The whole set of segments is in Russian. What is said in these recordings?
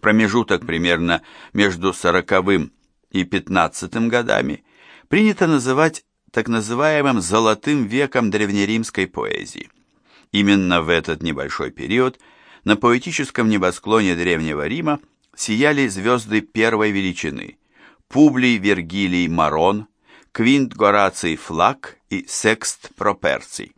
Промежуток примерно между сороковым и пятнадцатым годами принято называть так называемым «золотым веком древнеримской поэзии». Именно в этот небольшой период на поэтическом небосклоне Древнего Рима сияли звезды первой величины – Публий Вергилий Марон, Квинт Гораций Флаг и Секст Проперций.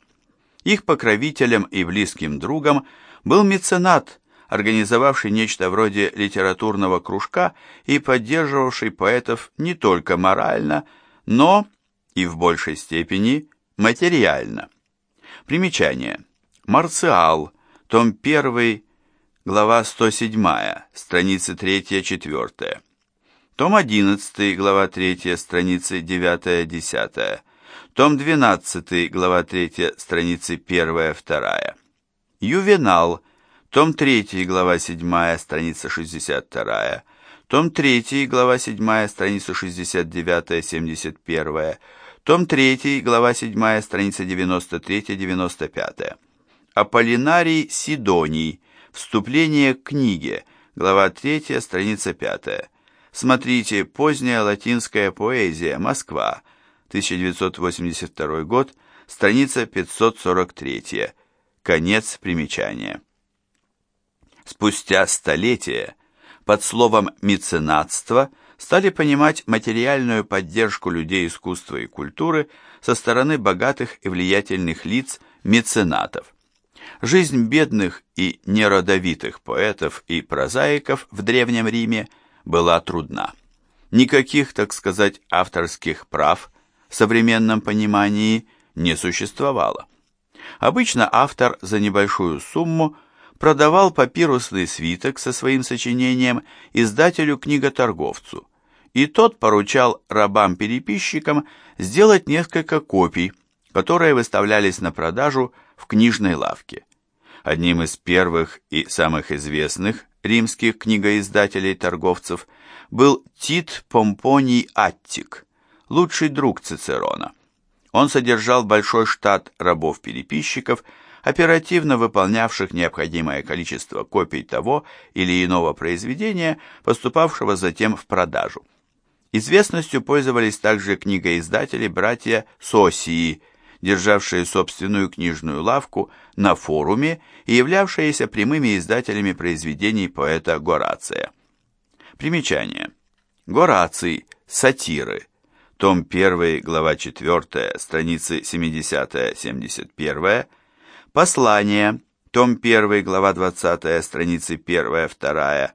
Их покровителем и близким другом был меценат, организовавший нечто вроде литературного кружка и поддерживавший поэтов не только морально, но и в большей степени материально. Примечание. Марциал, том 1, глава 107, страницы 3-4. Том 11, глава 3, страницы 9-10. Том 12, глава 3, страницы 1-2. Ювенал, том 3, глава 7, страница 62. Том 3, глава 7, страница 69-71. Том 3, глава 7, страница 93-95. Аполлинарий Сидоний. Вступление к книге. Глава 3, страница 5. Смотрите «Поздняя латинская поэзия. Москва». 1982 год. Страница 543. Конец примечания. Спустя столетия под словом «меценатство» стали понимать материальную поддержку людей искусства и культуры со стороны богатых и влиятельных лиц меценатов. Жизнь бедных и неродовитых поэтов и прозаиков в Древнем Риме была трудна. Никаких, так сказать, авторских прав в современном понимании не существовало. Обычно автор за небольшую сумму продавал папирусный свиток со своим сочинением издателю-книготорговцу, и тот поручал рабам-переписчикам сделать несколько копий, которые выставлялись на продажу в книжной лавке. Одним из первых и самых известных римских книгоиздателей-торговцев был Тит Помпоний Аттик, лучший друг Цицерона. Он содержал большой штат рабов-переписчиков, оперативно выполнявших необходимое количество копий того или иного произведения, поступавшего затем в продажу. Известностью пользовались также книгоиздатели братья Сосии, державшие собственную книжную лавку на форуме и являвшиеся прямыми издателями произведений поэта Горация. Примечание. Гораций. Сатиры. Том 1, глава 4, страницы 70-71. Послание. Том 1, глава 20, страницы 1-2.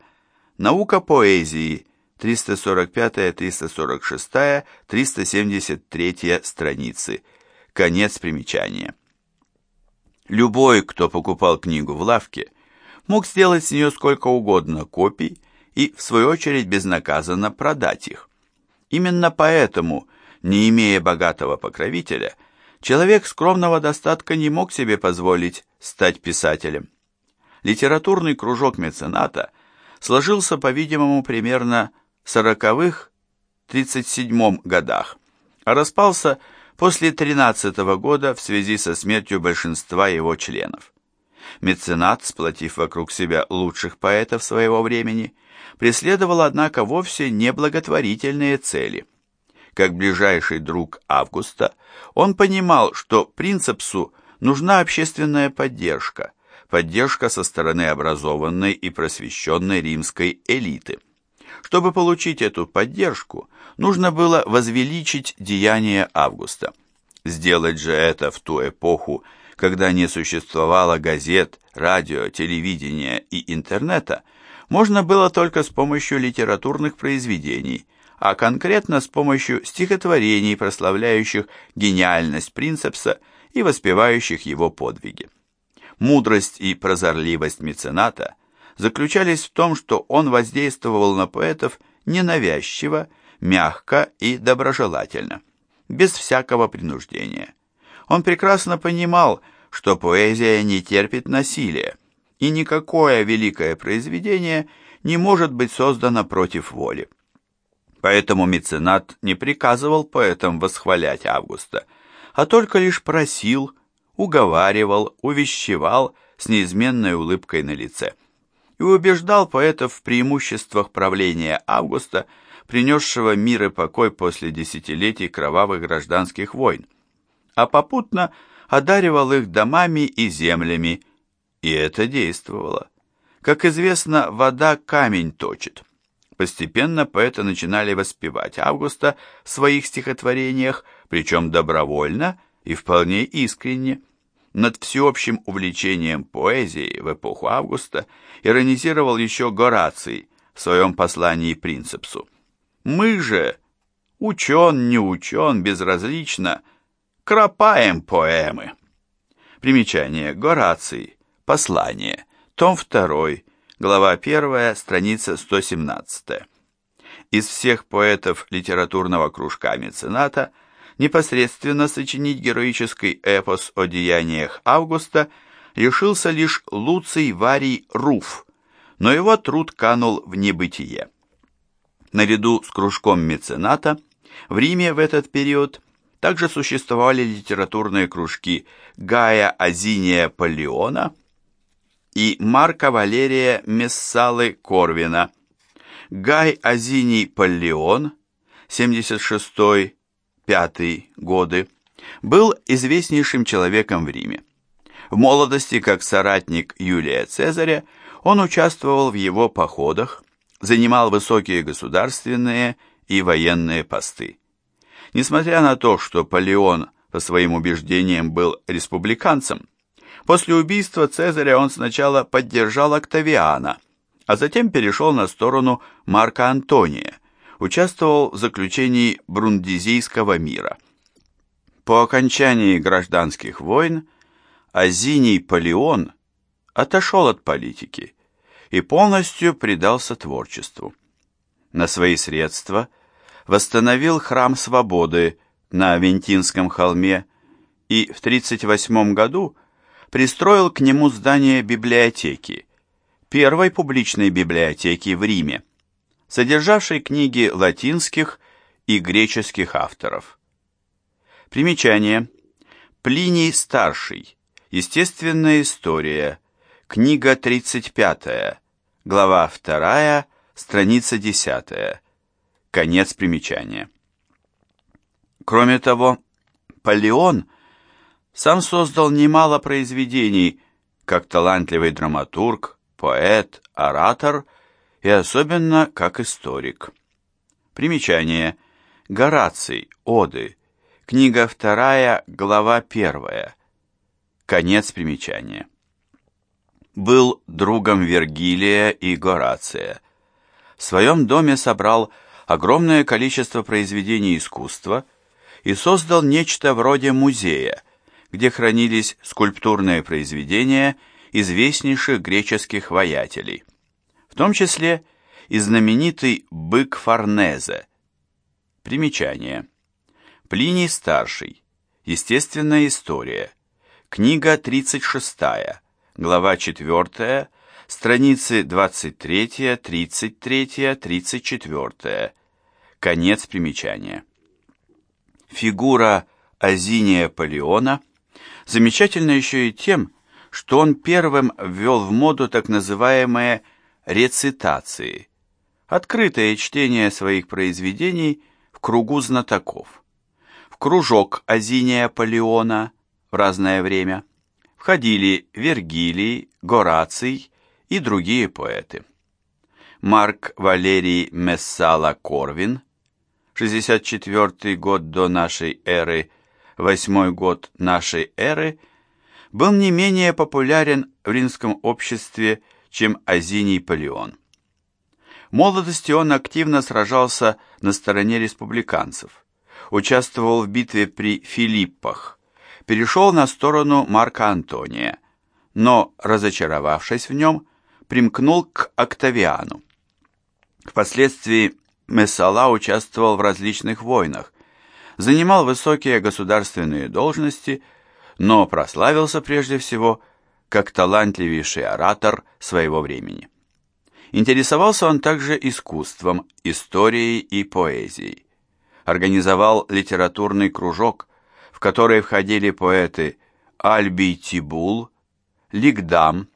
Наука поэзии. 345, 346, 373 страницы. Конец примечания. Любой, кто покупал книгу в лавке, мог сделать с нее сколько угодно копий и, в свою очередь, безнаказанно продать их. Именно поэтому, не имея богатого покровителя, человек скромного достатка не мог себе позволить стать писателем. Литературный кружок мецената сложился, по-видимому, примерно в сороковых, 37 годах, а распался после 13 -го года в связи со смертью большинства его членов. Меценат, сплотив вокруг себя лучших поэтов своего времени, преследовал, однако, вовсе не благотворительные цели. Как ближайший друг Августа, он понимал, что принципсу нужна общественная поддержка, поддержка со стороны образованной и просвещенной римской элиты. Чтобы получить эту поддержку, нужно было возвеличить деяния Августа. Сделать же это в ту эпоху, когда не существовало газет, радио, телевидения и интернета, можно было только с помощью литературных произведений, а конкретно с помощью стихотворений, прославляющих гениальность Принцепса и воспевающих его подвиги. Мудрость и прозорливость мецената заключались в том, что он воздействовал на поэтов ненавязчиво, мягко и доброжелательно, без всякого принуждения. Он прекрасно понимал, что поэзия не терпит насилия, и никакое великое произведение не может быть создано против воли. Поэтому меценат не приказывал поэтам восхвалять Августа, а только лишь просил, уговаривал, увещевал с неизменной улыбкой на лице. и убеждал поэтов в преимуществах правления Августа, принесшего мир и покой после десятилетий кровавых гражданских войн, а попутно одаривал их домами и землями, и это действовало. Как известно, вода камень точит. Постепенно поэты начинали воспевать Августа в своих стихотворениях, причем добровольно и вполне искренне. Над всеобщим увлечением поэзией в эпоху Августа иронизировал еще Гораций в своем послании Принцепсу. «Мы же, учен, не учен, безразлично, кропаем поэмы». Примечание. Гораций. Послание. Том 2. Глава 1. Страница 117. Из всех поэтов литературного кружка мецената – непосредственно сочинить героический эпос о деяниях Августа решился лишь Луций Варий Руф, но его труд канул в небытие. Наряду с кружком мецената в Риме в этот период также существовали литературные кружки Гая Азиния Палеона и Марка Валерия Мессалы Корвина. Гай Азиний Палеон, 76 5 годы, был известнейшим человеком в Риме. В молодости, как соратник Юлия Цезаря, он участвовал в его походах, занимал высокие государственные и военные посты. Несмотря на то, что Палеон по своим убеждениям был республиканцем, после убийства Цезаря он сначала поддержал Октавиана, а затем перешел на сторону Марка Антония – участвовал в заключении Брундизийского мира. По окончании гражданских войн Азиний Палеон отошел от политики и полностью предался творчеству. На свои средства восстановил храм свободы на Авентинском холме и в 1938 году пристроил к нему здание библиотеки, первой публичной библиотеки в Риме содержавшей книги латинских и греческих авторов. Примечание. Плиний Старший. Естественная история. Книга 35. Глава 2. Страница 10. Конец примечания. Кроме того, Палеон сам создал немало произведений, как талантливый драматург, поэт, оратор – и особенно как историк. Примечание. Гораций. Оды. Книга вторая, глава первая. Конец примечания. Был другом Вергилия и Горация. В своем доме собрал огромное количество произведений искусства и создал нечто вроде музея, где хранились скульптурные произведения известнейших греческих воятелей том числе и знаменитый бык Форнезе. Примечание. Плиний Старший. Естественная история. Книга 36, глава 4, страницы 23, 33, 34. Конец примечания. Фигура Азиния Полеона замечательна еще и тем, что он первым ввел в моду так называемое рецитации, открытое чтение своих произведений в кругу знатоков. В кружок Азиния Полеона в разное время входили Вергилий, Гораций и другие поэты. Марк Валерий Мессала Корвин, 64 год до нашей эры, 8 год нашей эры, был не менее популярен в римском обществе, чем Азиний Полеон. В молодости он активно сражался на стороне республиканцев, участвовал в битве при Филиппах, перешел на сторону Марка Антония, но, разочаровавшись в нем, примкнул к Октавиану. Впоследствии Мессала участвовал в различных войнах, занимал высокие государственные должности, но прославился прежде всего как талантливейший оратор своего времени. Интересовался он также искусством, историей и поэзией. Организовал литературный кружок, в который входили поэты Альбий Тибул, Лигдам,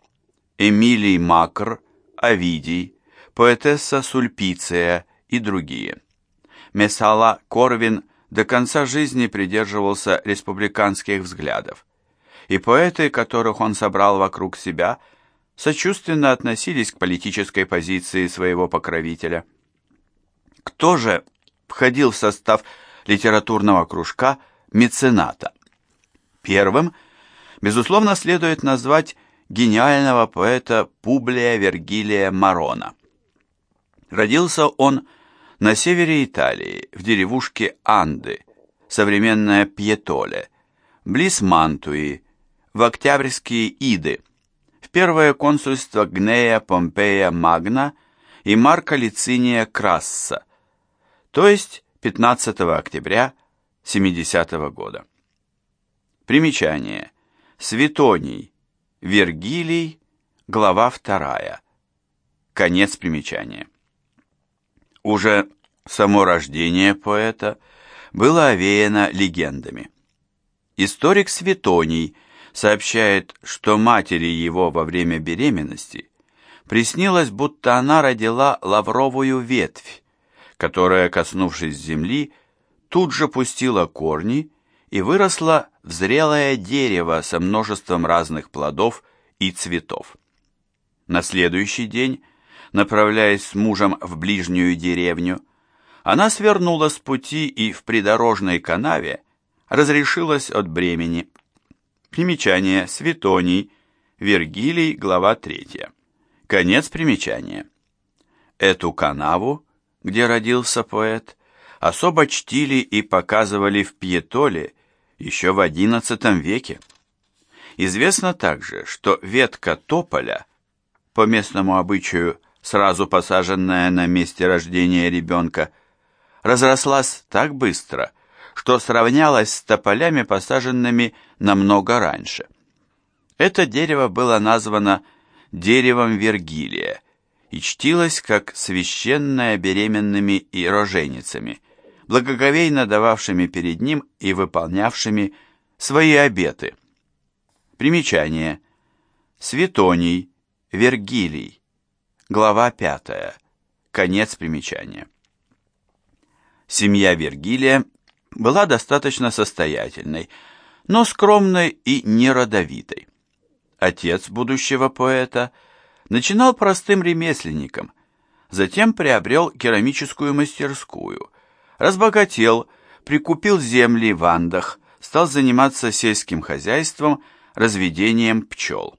Эмилий Макр, Овидий, поэтесса Сульпиция и другие. Месала Корвин до конца жизни придерживался республиканских взглядов, и поэты, которых он собрал вокруг себя, сочувственно относились к политической позиции своего покровителя. Кто же входил в состав литературного кружка мецената? Первым, безусловно, следует назвать гениального поэта Публия Вергилия Марона. Родился он на севере Италии, в деревушке Анды, современная Пьетоле, близ Мантуи, в октябрьские Иды, в первое консульство Гнея Помпея Магна и Марка Лициния Красса, то есть 15 октября 70 -го года. Примечание. Светоний, Вергилий, глава 2. Конец примечания. Уже само рождение поэта было овеяно легендами. Историк Светоний сообщает, что матери его во время беременности приснилось, будто она родила лавровую ветвь, которая, коснувшись земли, тут же пустила корни и выросла в зрелое дерево со множеством разных плодов и цветов. На следующий день, направляясь с мужем в ближнюю деревню, она свернула с пути и в придорожной канаве разрешилась от бремени. Примечание Светоний, Вергилий, глава 3. Конец примечания. Эту канаву, где родился поэт, особо чтили и показывали в Пьетоле еще в XI веке. Известно также, что ветка тополя, по местному обычаю сразу посаженная на месте рождения ребенка, разрослась так быстро, что сравнялась с тополями, посаженными намного раньше. Это дерево было названо деревом Вергилия и чтилось как священное беременными и роженицами – благоговейно дававшими перед ним и выполнявшими свои обеты. Примечание. Светоний, Вергилий, глава 5, конец примечания. Семья Вергилия была достаточно состоятельной, но скромной и неродовитой. Отец будущего поэта начинал простым ремесленником, затем приобрел керамическую мастерскую – разбогател, прикупил земли в Андах, стал заниматься сельским хозяйством, разведением пчел.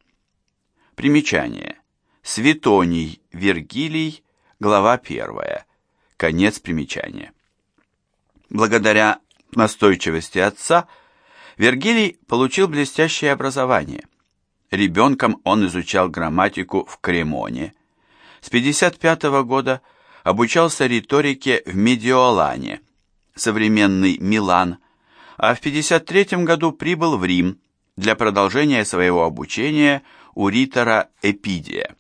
Примечание. Светоний Вергилий, глава 1. Конец примечания. Благодаря настойчивости отца Вергилий получил блестящее образование. Ребенком он изучал грамматику в Кремоне. С 55 года обучался риторике в Медиолане, современный Милан, а в 53 году прибыл в Рим для продолжения своего обучения у ритора Эпидия.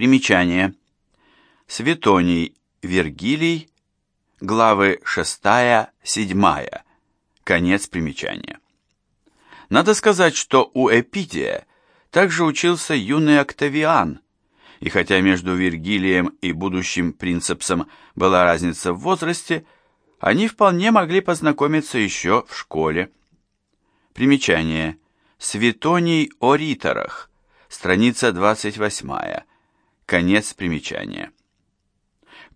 Примечание. Светоний Вергилий, главы 6-7, конец примечания. Надо сказать, что у Эпидия также учился юный Октавиан, и хотя между Вергилием и будущим принцепсом была разница в возрасте, они вполне могли познакомиться еще в школе. Примечание. Светоний о риторах. Страница 28. Конец примечания.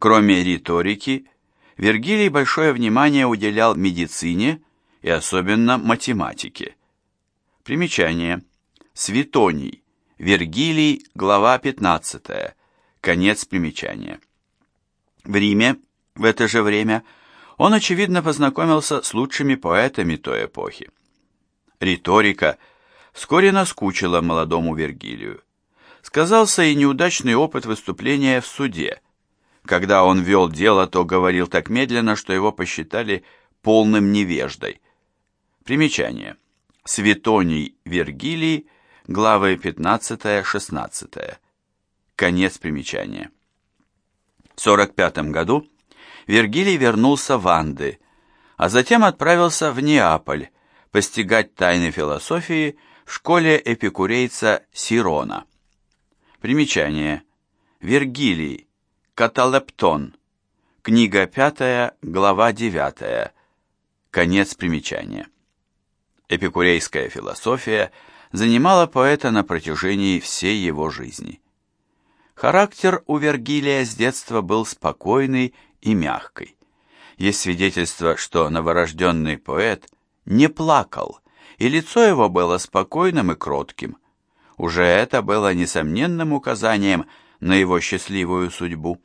Кроме риторики, Вергилий большое внимание уделял медицине и особенно математике. Примечание. Светоний. Вергилий, глава 15. Конец примечания. В Риме в это же время он, очевидно, познакомился с лучшими поэтами той эпохи. Риторика вскоре наскучила молодому Вергилию. Сказался и неудачный опыт выступления в суде. Когда он вел дело, то говорил так медленно, что его посчитали полным невеждой. Примечание. Светоний Вергилий главы 15-16. Конец примечания. В 45 году Вергилий вернулся в Анды, а затем отправился в Неаполь постигать тайны философии в школе эпикурейца Сирона. Примечание. Вергилий. Каталептон. Книга пятая, глава девятая. Конец примечания. Эпикурейская философия занимала поэта на протяжении всей его жизни. Характер у Вергилия с детства был спокойный и мягкий. Есть свидетельство, что новорожденный поэт не плакал, и лицо его было спокойным и кротким. Уже это было несомненным указанием на его счастливую судьбу.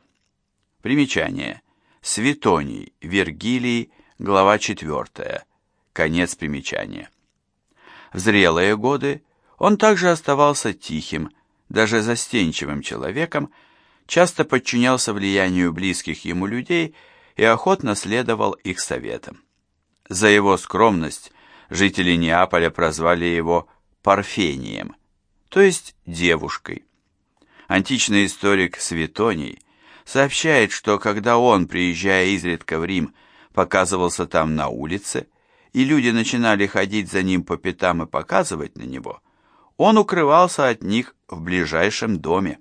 Примечание. Светоний, Вергилий, глава 4. Конец примечания. В зрелые годы он также оставался тихим, даже застенчивым человеком, часто подчинялся влиянию близких ему людей и охотно следовал их советам. За его скромность жители Неаполя прозвали его Парфением, то есть девушкой. Античный историк Светоний сообщает, что когда он, приезжая изредка в Рим, показывался там на улице, и люди начинали ходить за ним по пятам и показывать на него, он укрывался от них в ближайшем доме.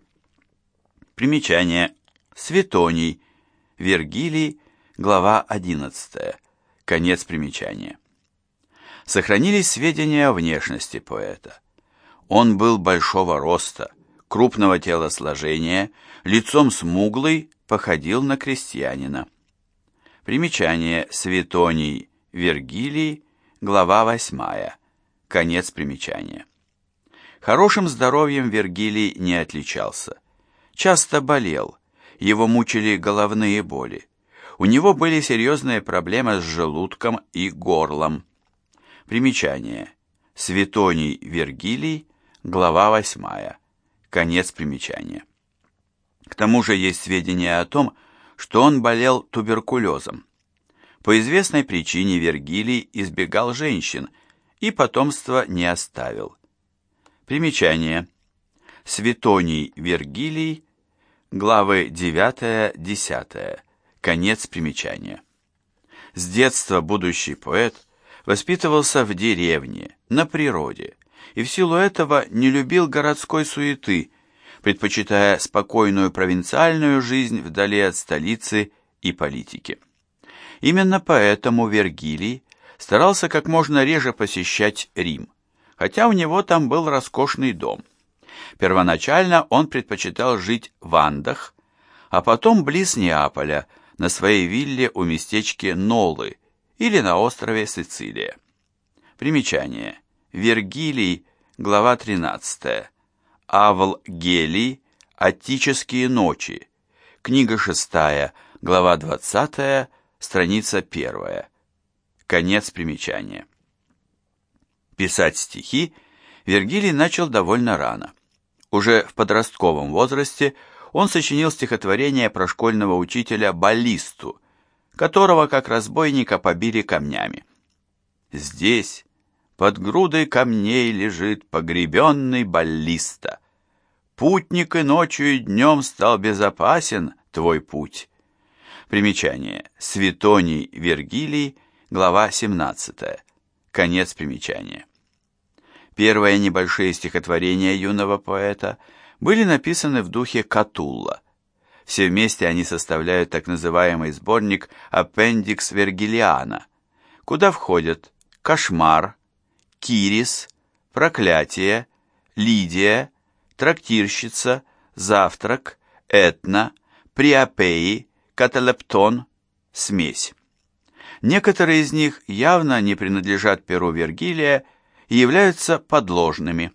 Примечание. Светоний. Вергилий. Глава 11. Конец примечания. Сохранились сведения о внешности поэта. Он был большого роста, крупного телосложения, лицом смуглый, походил на крестьянина. Примечание. Светоний. Вергилий. Глава 8. Конец примечания. Хорошим здоровьем Вергилий не отличался. Часто болел, его мучили головные боли. У него были серьезные проблемы с желудком и горлом. Примечание. Светоний Вергилий, глава 8. Конец примечания. К тому же есть сведения о том, что он болел туберкулезом. По известной причине Вергилий избегал женщин и потомства не оставил. Примечание. Светоний Вергилий, главы 9-10. Конец примечания. С детства будущий поэт воспитывался в деревне, на природе, и в силу этого не любил городской суеты, предпочитая спокойную провинциальную жизнь вдали от столицы и политики. Именно поэтому Вергилий старался как можно реже посещать Рим хотя у него там был роскошный дом. Первоначально он предпочитал жить в Андах, а потом близ Неаполя, на своей вилле у местечки Нолы или на острове Сицилия. Примечание. Вергилий, глава 13. Авл Гелий, Аттические ночи. Книга 6, глава 20, страница 1. Конец примечания. Писать стихи Вергилий начал довольно рано. Уже в подростковом возрасте он сочинил стихотворение про школьного учителя Баллисту, которого как разбойника побили камнями. Здесь, под грудой камней, лежит погребенный баллиста. Путник и ночью и днем стал безопасен твой путь. Примечание. Светоний Вергилий, глава 17. Конец примечания. Первые небольшие стихотворения юного поэта были написаны в духе Катулла. Все вместе они составляют так называемый сборник «Аппендикс Вергилиана», куда входят «Кошмар», «Кирис», «Проклятие», «Лидия», «Трактирщица», «Завтрак», «Этна», «Приапеи», «Каталептон», «Смесь». Некоторые из них явно не принадлежат перу Вергилия и являются подложными.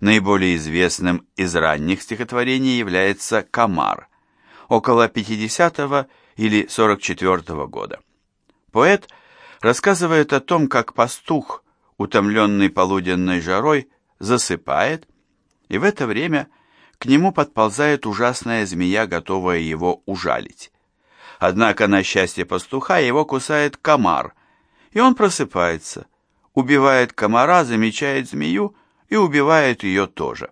Наиболее известным из ранних стихотворений является «Комар» около 50 или 44 года. Поэт рассказывает о том, как пастух, утомленный полуденной жарой, засыпает, и в это время к нему подползает ужасная змея, готовая его ужалить. Однако, на счастье пастуха, его кусает комар, и он просыпается – убивает комара, замечает змею и убивает ее тоже.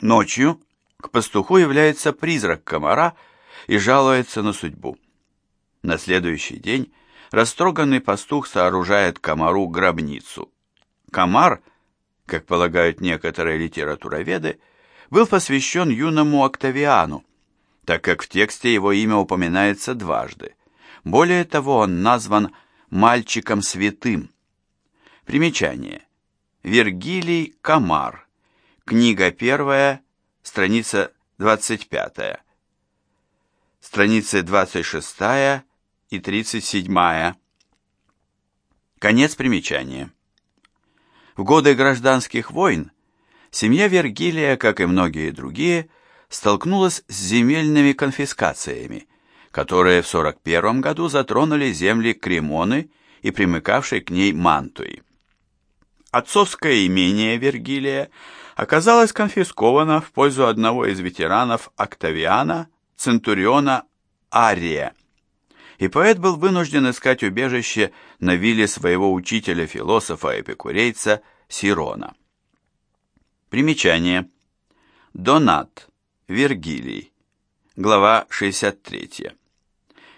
Ночью к пастуху является призрак комара и жалуется на судьбу. На следующий день растроганный пастух сооружает комару гробницу. Комар, как полагают некоторые литературоведы, был посвящен юному Октавиану, так как в тексте его имя упоминается дважды. Более того, он назван «мальчиком святым». Примечание. Вергилий Камар. Книга первая, страница 25. Страницы 26 и 37. Конец примечания. В годы гражданских войн семья Вергилия, как и многие другие, столкнулась с земельными конфискациями, которые в 41 году затронули земли Кремоны и примыкавшей к ней Мантуи. Отцовское имение Вергилия оказалось конфисковано в пользу одного из ветеранов Октавиана, Центуриона Ария, и поэт был вынужден искать убежище на вилле своего учителя-философа-эпикурейца Сирона. Примечание. Донат. Вергилий. Глава 63.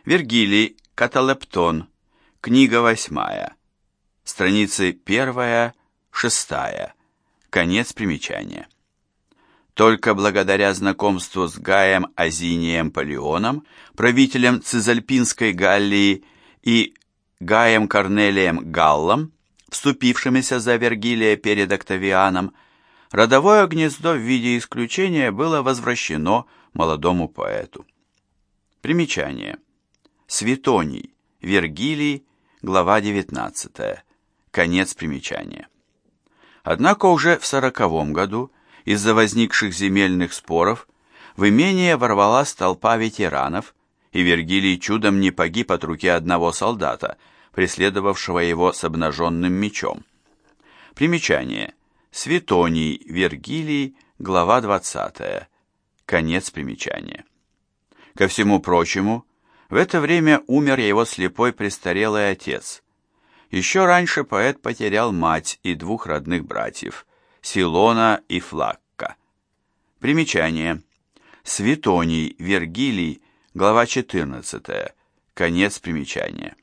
Вергилий. Каталептон. Книга 8. Страницы 1, 6. Конец примечания. Только благодаря знакомству с Гаем Азинием Палеоном, правителем Цизальпинской Галлии, и Гаем Корнелием Галлом, вступившимися за Вергилия перед Октавианом, родовое гнездо в виде исключения было возвращено молодому поэту. Примечание. Светоний, Вергилий, глава 19. Конец примечания. Однако уже в сороковом году из-за возникших земельных споров в имение ворвалась толпа ветеранов, и Вергилий чудом не погиб от руки одного солдата, преследовавшего его с обнаженным мечом. Примечание. Светоний, Вергилий, глава 20. Конец примечания. Ко всему прочему, в это время умер его слепой престарелый отец. Еще раньше поэт потерял мать и двух родных братьев – Силона и Флакка. Примечание. Светоний, Вергилий, глава 14. Конец примечания.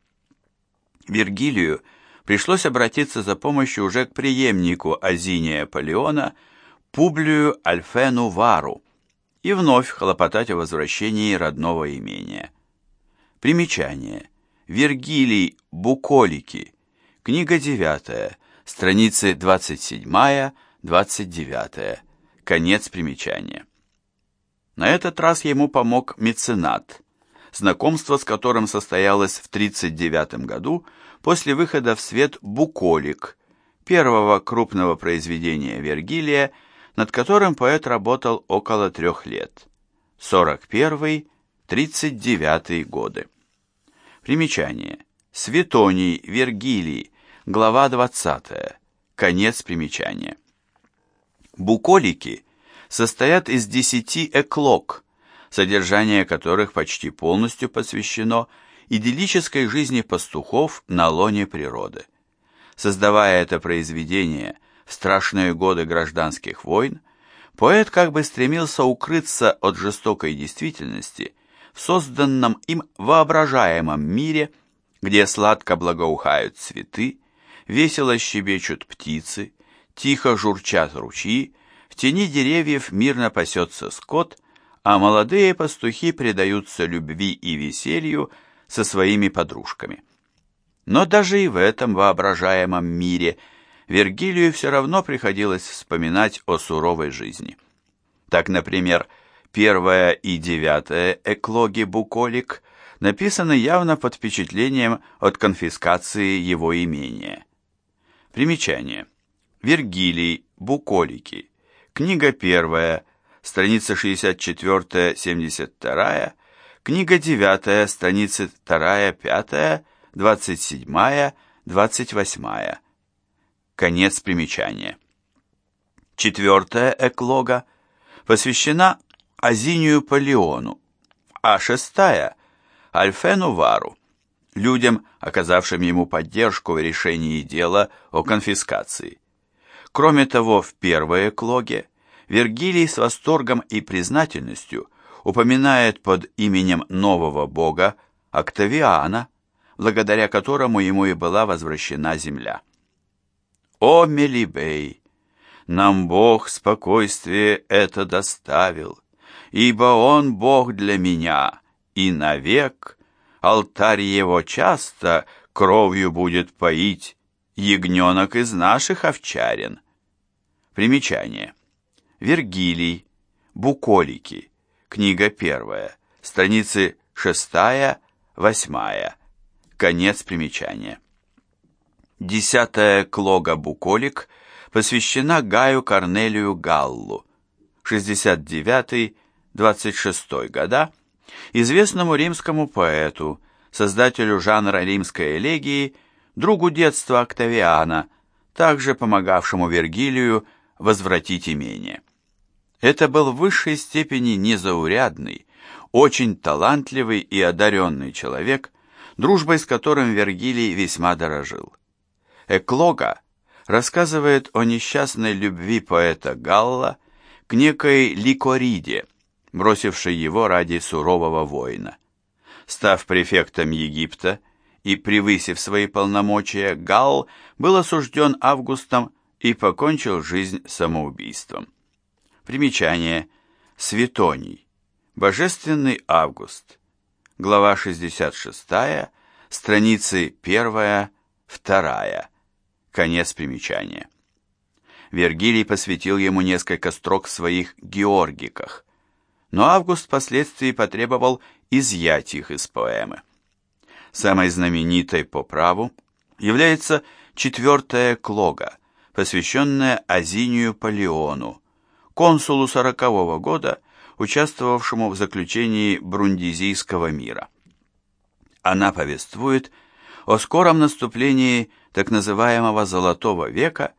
Вергилию пришлось обратиться за помощью уже к преемнику Азиния Полеона, Публию Альфену Вару, и вновь хлопотать о возвращении родного имения. Примечание. Вергилий Буколики. Книга 9. Страницы 27 29. Конец примечания. На этот раз ему помог меценат, знакомство с которым состоялось в 39 году после выхода в свет «Буколик», первого крупного произведения Вергилия, над которым поэт работал около трех лет. 41-39 годы. Примечание. Светоний, Вергилий, глава 20. Конец примечания. Буколики состоят из десяти эклог, содержание которых почти полностью посвящено идиллической жизни пастухов на лоне природы. Создавая это произведение в страшные годы гражданских войн, поэт как бы стремился укрыться от жестокой действительности в созданном им воображаемом мире, где сладко благоухают цветы, весело щебечут птицы, Тихо журчат ручьи, в тени деревьев мирно пасется скот, а молодые пастухи предаются любви и веселью со своими подружками. Но даже и в этом воображаемом мире Вергилию все равно приходилось вспоминать о суровой жизни. Так, например, первая и девятая эклоги «Буколик» написаны явно под впечатлением от конфискации его имения. Примечание. Вергилий, Буколики. Книга первая, страница 64-72, книга девятая, страницы 2-5, 27-28. Конец примечания. Четвертая эклога посвящена Азинию Полеону, а шестая – Альфену Вару, людям, оказавшим ему поддержку в решении дела о конфискации. Кроме того, в первой эклоге Вергилий с восторгом и признательностью упоминает под именем нового бога Октавиана, благодаря которому ему и была возвращена земля. О, Мелибей! нам Бог спокойствие это доставил, ибо Он Бог для меня, и навек алтарь Его часто кровью будет поить ягненок из наших овчарин. Примечание. Вергилий, Буколики, книга первая, страницы шестая, восьмая. Конец примечания. Десятая клога Буколик посвящена Гаю Корнелию Галлу, 69-26 года, известному римскому поэту, создателю жанра римской элегии, другу детства Октавиана, также помогавшему Вергилию возвратить имение. Это был в высшей степени незаурядный, очень талантливый и одаренный человек, дружбой с которым Вергилий весьма дорожил. Эклога рассказывает о несчастной любви поэта Галла к некой Ликориде, бросившей его ради сурового воина. Став префектом Египта и превысив свои полномочия, Галл был осужден Августом и покончил жизнь самоубийством. Примечание. Светоний. Божественный Август. Глава 66, страницы 1, 2. Конец примечания. Вергилий посвятил ему несколько строк в своих «Георгиках», но Август впоследствии потребовал изъять их из поэмы. Самой знаменитой по праву является четвертая клога, посвященная Азинию Палеону, консулу сорокового года, участвовавшему в заключении Брундизийского мира. Она повествует о скором наступлении так называемого «золотого века»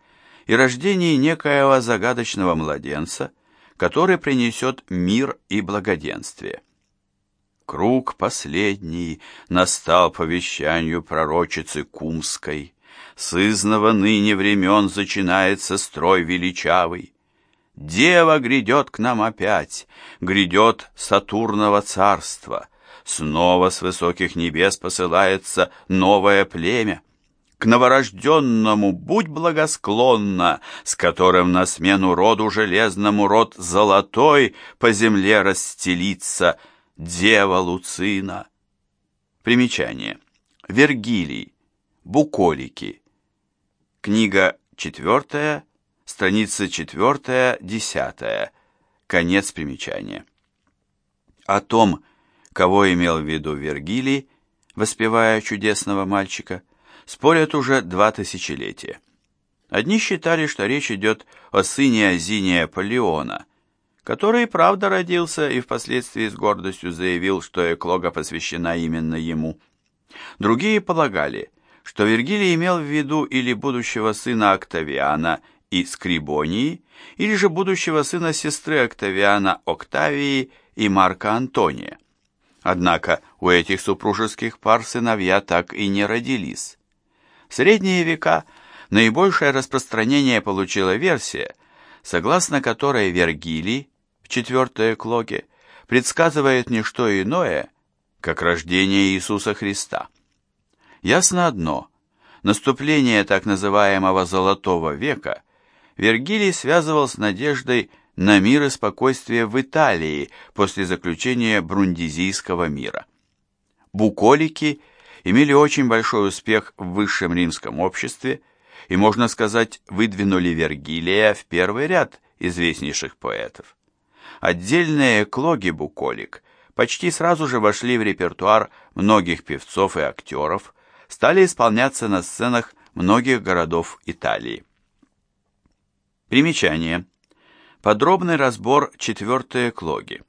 и рождении некоего загадочного младенца, который принесет мир и благоденствие. Круг последний настал по вещанию пророчицы Кумской. Сызного ныне времен зачинается строй величавый. Дева грядет к нам опять, грядет Сатурного царства. Снова с высоких небес посылается новое племя. К новорожденному будь благосклонна, с которым на смену роду железному род золотой по земле расстелится Дева Луцина. Примечание. Вергилий. Буколики. Книга четвертая, страница четвертая, десятая. Конец примечания. О том, кого имел в виду Вергилий, воспевая чудесного мальчика, спорят уже два тысячелетия. Одни считали, что речь идет о сыне Азиния Полеона, который правда родился и впоследствии с гордостью заявил, что эклога посвящена именно ему. Другие полагали, что Вергилий имел в виду или будущего сына Октавиана и Скрибонии, или же будущего сына сестры Октавиана Октавии и Марка Антония. Однако у этих супружеских пар сыновья так и не родились. В средние века наибольшее распространение получила версия, согласно которой Вергилий в четвертой клоге предсказывает не что иное, как рождение Иисуса Христа. Ясно одно, наступление так называемого «золотого века» Вергилий связывал с надеждой на мир и спокойствие в Италии после заключения Брундизийского мира. Буколики имели очень большой успех в высшем римском обществе и, можно сказать, выдвинули Вергилия в первый ряд известнейших поэтов. Отдельные эклоги Буколик почти сразу же вошли в репертуар многих певцов и актеров, стали исполняться на сценах многих городов Италии. Примечание. Подробный разбор четвертой эклоги.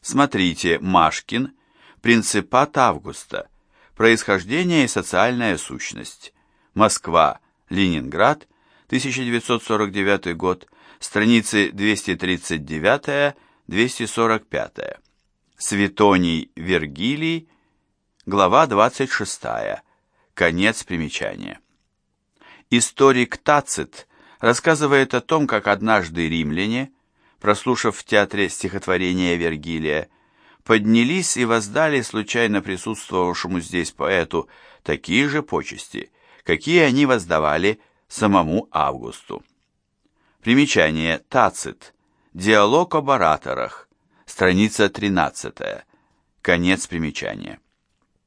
Смотрите Машкин, Принципат Августа, Происхождение и социальная сущность. Москва, Ленинград, 1949 год, страницы 239-245. Светоний Вергилий, глава 26. Конец примечания. Историк Тацит рассказывает о том, как однажды римляне, прослушав в театре стихотворение Вергилия, поднялись и воздали случайно присутствовавшему здесь поэту такие же почести, какие они воздавали самому Августу. Примечание Тацит. Диалог об ораторах. Страница 13. Конец примечания.